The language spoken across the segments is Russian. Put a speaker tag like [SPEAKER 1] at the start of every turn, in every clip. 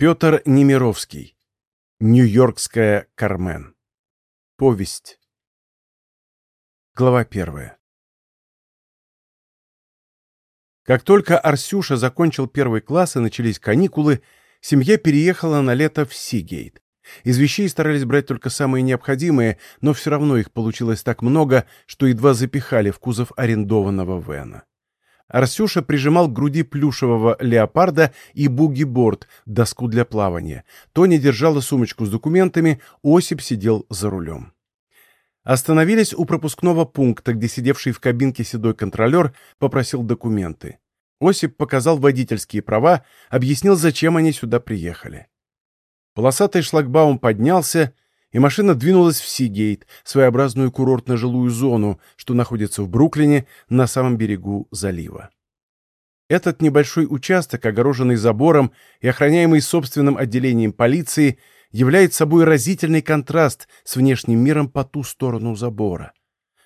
[SPEAKER 1] Петр Немировский. Нью-Йоркская Кармен. Повесть. Глава первая. Как только Арсюша закончил первый класс и начались каникулы, семья переехала на лето в Сигейт. Из вещей старались брать только самые необходимые, но все равно их получилось так много, что едва запихали в кузов арендованного Вена. Арсюша прижимал к груди плюшевого леопарда и буги-борд, доску для плавания. Тоня держала сумочку с документами, Осип сидел за рулем. Остановились у пропускного пункта, где сидевший в кабинке седой контролер попросил документы. Осип показал водительские права, объяснил, зачем они сюда приехали. Полосатый шлагбаум поднялся, и машина двинулась в Сигейт, своеобразную курортно-жилую зону, что находится в Бруклине на самом берегу залива. Этот небольшой участок, огороженный забором и охраняемый собственным отделением полиции, является собой разительный контраст с внешним миром по ту сторону забора.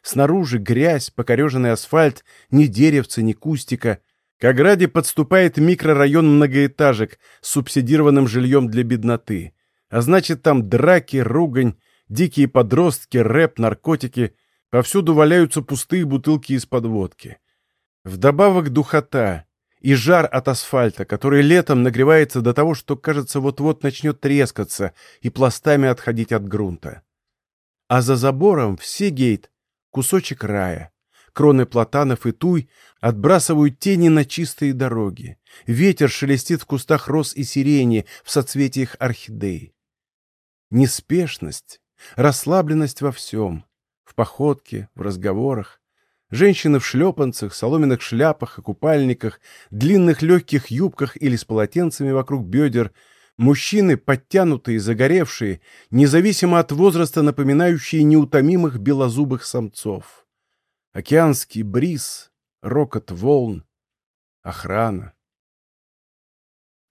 [SPEAKER 1] Снаружи грязь, покореженный асфальт, ни деревца, ни кустика. К ограде подступает микрорайон многоэтажек с субсидированным жильем для бедноты. А значит, там драки, ругань, дикие подростки, рэп, наркотики. Повсюду валяются пустые бутылки из-под водки. Вдобавок духота и жар от асфальта, который летом нагревается до того, что, кажется, вот-вот начнет трескаться и пластами отходить от грунта. А за забором в Сигейт кусочек рая. Кроны платанов и туй отбрасывают тени на чистые дороги. Ветер шелестит в кустах роз и сирени в соцветиях орхидей неспешность, расслабленность во всем, в походке, в разговорах. Женщины в шлепанцах, соломенных шляпах и купальниках, длинных легких юбках или с полотенцами вокруг бедер, мужчины, подтянутые, загоревшие, независимо от возраста напоминающие неутомимых белозубых самцов. Океанский бриз, рокот волн, охрана.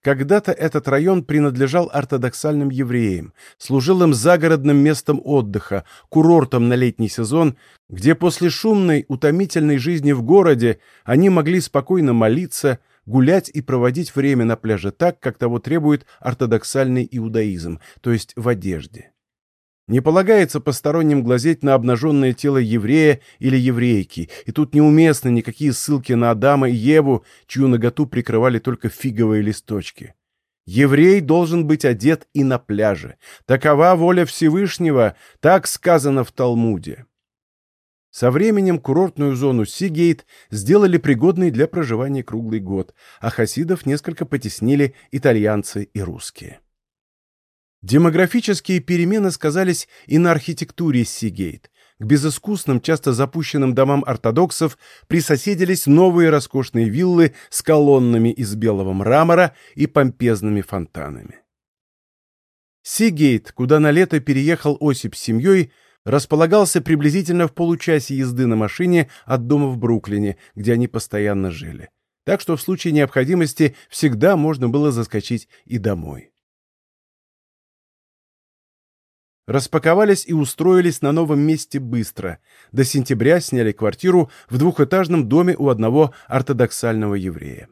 [SPEAKER 1] Когда-то этот район принадлежал ортодоксальным евреям, служил им загородным местом отдыха, курортом на летний сезон, где после шумной, утомительной жизни в городе они могли спокойно молиться, гулять и проводить время на пляже так, как того требует ортодоксальный иудаизм, то есть в одежде. Не полагается посторонним глазеть на обнаженное тело еврея или еврейки, и тут неуместны никакие ссылки на Адама и Еву, чью наготу прикрывали только фиговые листочки. Еврей должен быть одет и на пляже. Такова воля Всевышнего, так сказано в Талмуде. Со временем курортную зону Сигейт сделали пригодной для проживания круглый год, а хасидов несколько потеснили итальянцы и русские. Демографические перемены сказались и на архитектуре Сигейт. К безыскусным, часто запущенным домам ортодоксов присоседились новые роскошные виллы с колоннами из белого мрамора и помпезными фонтанами. Сигейт, куда на лето переехал Осип с семьей, располагался приблизительно в получасе езды на машине от дома в Бруклине, где они постоянно жили. Так что в случае необходимости всегда можно было заскочить и домой. Распаковались и устроились на новом месте быстро. До сентября сняли квартиру в двухэтажном доме у одного ортодоксального еврея.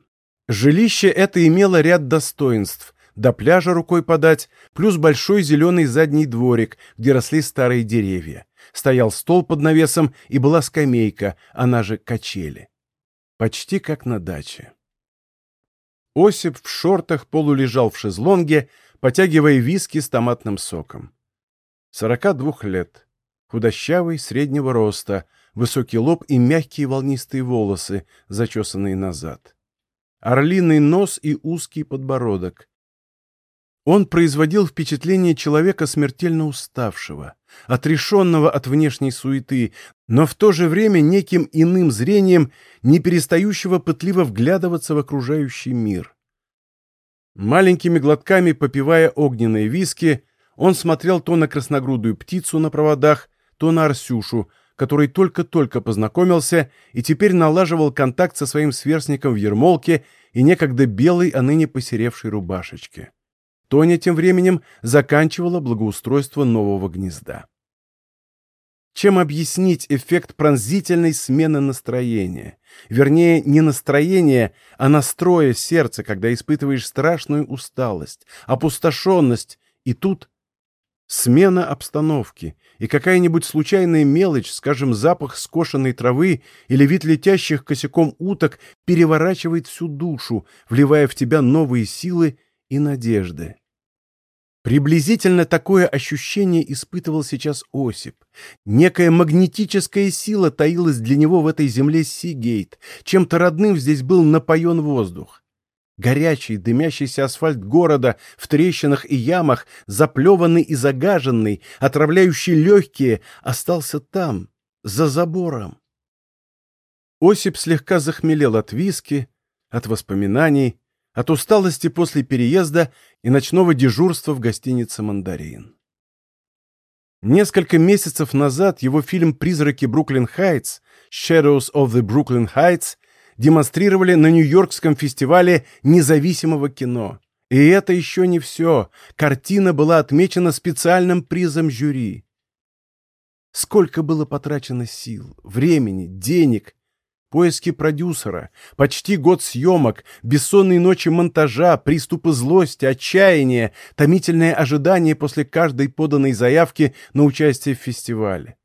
[SPEAKER 1] Жилище это имело ряд достоинств. До пляжа рукой подать, плюс большой зеленый задний дворик, где росли старые деревья. Стоял стол под навесом и была скамейка, она же качели. Почти как на даче. Осип в шортах полулежал в шезлонге, потягивая виски с томатным соком. 42 лет. Худощавый, среднего роста, высокий лоб и мягкие волнистые волосы, зачесанные назад. Орлиный нос и узкий подбородок. Он производил впечатление человека смертельно уставшего, отрешенного от внешней суеты, но в то же время неким иным зрением, не перестающего пытливо вглядываться в окружающий мир. Маленькими глотками попивая огненные виски, он смотрел то на красногрудую птицу на проводах, то на Арсюшу, который только-только познакомился и теперь налаживал контакт со своим сверстником в ермолке и некогда белой, а ныне посеревшей рубашечке. Тоня тем временем заканчивала благоустройство нового гнезда. Чем объяснить эффект пронзительной смены настроения? Вернее, не настроения, а настроя сердца, когда испытываешь страшную усталость, опустошенность, и тут смена обстановки, и какая-нибудь случайная мелочь, скажем, запах скошенной травы или вид летящих косяком уток переворачивает всю душу, вливая в тебя новые силы и надежды. Приблизительно такое ощущение испытывал сейчас Осип. Некая магнетическая сила таилась для него в этой земле Сигейт. Чем-то родным здесь был напоен воздух. Горячий, дымящийся асфальт города в трещинах и ямах, заплеванный и загаженный, отравляющий легкие, остался там, за забором. Осип слегка захмелел от виски, от воспоминаний, от усталости после переезда и ночного дежурства в гостинице «Мандарин». Несколько месяцев назад его фильм «Призраки Бруклин-Хайтс» «Shadows of the Brooklyn Heights» демонстрировали на Нью-Йоркском фестивале независимого кино. И это еще не все. Картина была отмечена специальным призом жюри. Сколько было потрачено сил, времени, денег Поиски продюсера, почти год съемок, бессонные ночи монтажа, приступы злости, отчаяния, томительное ожидание после каждой поданной заявки на участие в фестивале.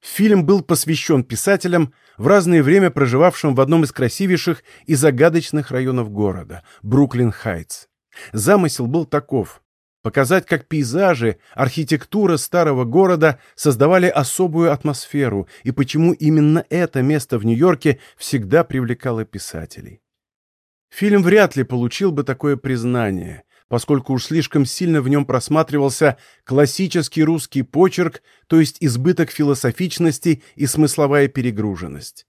[SPEAKER 1] Фильм был посвящен писателям, в разное время проживавшим в одном из красивейших и загадочных районов города – Бруклин-Хайтс. Замысел был таков показать, как пейзажи, архитектура старого города создавали особую атмосферу и почему именно это место в Нью-Йорке всегда привлекало писателей. Фильм вряд ли получил бы такое признание, поскольку уж слишком сильно в нем просматривался классический русский почерк, то есть избыток философичности и смысловая перегруженность.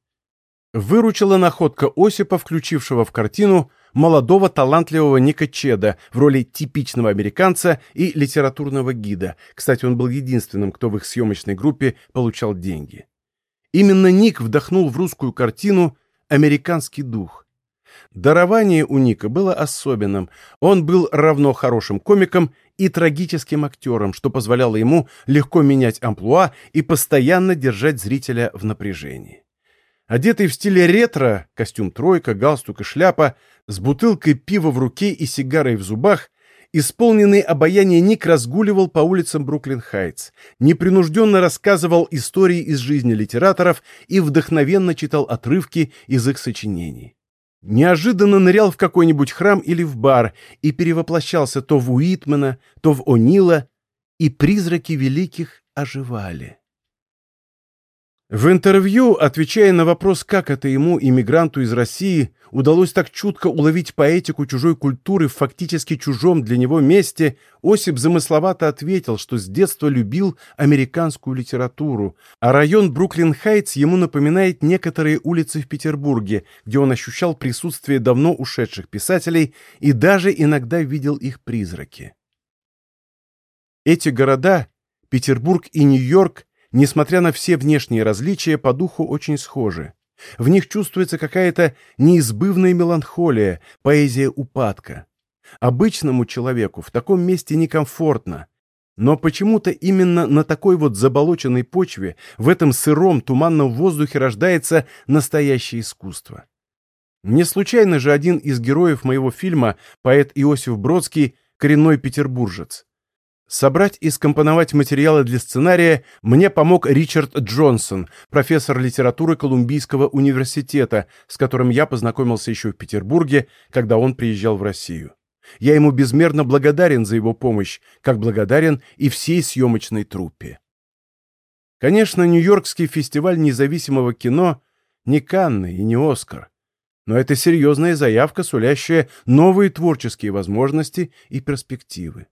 [SPEAKER 1] Выручила находка Осипа, включившего в картину молодого талантливого Ника Чеда в роли типичного американца и литературного гида. Кстати, он был единственным, кто в их съемочной группе получал деньги. Именно Ник вдохнул в русскую картину американский дух. Дарование у Ника было особенным. Он был равно хорошим комиком и трагическим актером, что позволяло ему легко менять амплуа и постоянно держать зрителя в напряжении. Одетый в стиле ретро, костюм тройка, галстук и шляпа, с бутылкой пива в руке и сигарой в зубах, исполненный обаяния Ник разгуливал по улицам Бруклин-Хайтс, непринужденно рассказывал истории из жизни литераторов и вдохновенно читал отрывки из их сочинений. Неожиданно нырял в какой-нибудь храм или в бар и перевоплощался то в Уитмана, то в О'Нила, и призраки великих оживали. В интервью, отвечая на вопрос, как это ему, иммигранту из России, удалось так чутко уловить поэтику чужой культуры в фактически чужом для него месте, Осип замысловато ответил, что с детства любил американскую литературу, а район Бруклин-Хайтс ему напоминает некоторые улицы в Петербурге, где он ощущал присутствие давно ушедших писателей и даже иногда видел их призраки. Эти города, Петербург и Нью-Йорк, несмотря на все внешние различия, по духу очень схожи. В них чувствуется какая-то неизбывная меланхолия, поэзия упадка. Обычному человеку в таком месте некомфортно, но почему-то именно на такой вот заболоченной почве, в этом сыром туманном воздухе рождается настоящее искусство. Не случайно же один из героев моего фильма, поэт Иосиф Бродский, коренной петербуржец. Собрать и скомпоновать материалы для сценария мне помог Ричард Джонсон, профессор литературы Колумбийского университета, с которым я познакомился еще в Петербурге, когда он приезжал в Россию. Я ему безмерно благодарен за его помощь, как благодарен и всей съемочной труппе. Конечно, Нью-Йоркский фестиваль независимого кино не Канны и не Оскар, но это серьезная заявка, сулящая новые творческие возможности и перспективы.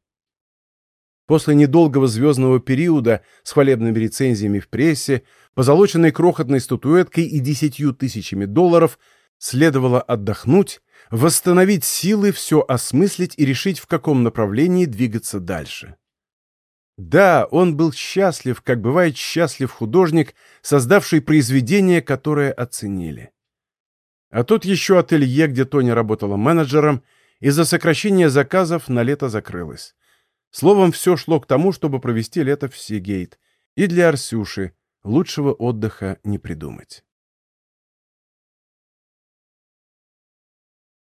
[SPEAKER 1] После недолгого звездного периода с хвалебными рецензиями в прессе, позолоченной крохотной статуэткой и десятью тысячами долларов, следовало отдохнуть, восстановить силы, все осмыслить и решить, в каком направлении двигаться дальше. Да, он был счастлив, как бывает счастлив художник, создавший произведение, которое оценили. А тут еще ателье, где Тоня работала менеджером, из-за сокращения заказов на лето закрылось. Словом, все шло к тому, чтобы провести лето в Сигейт. И для Арсюши, Лучшего отдыха не придумать.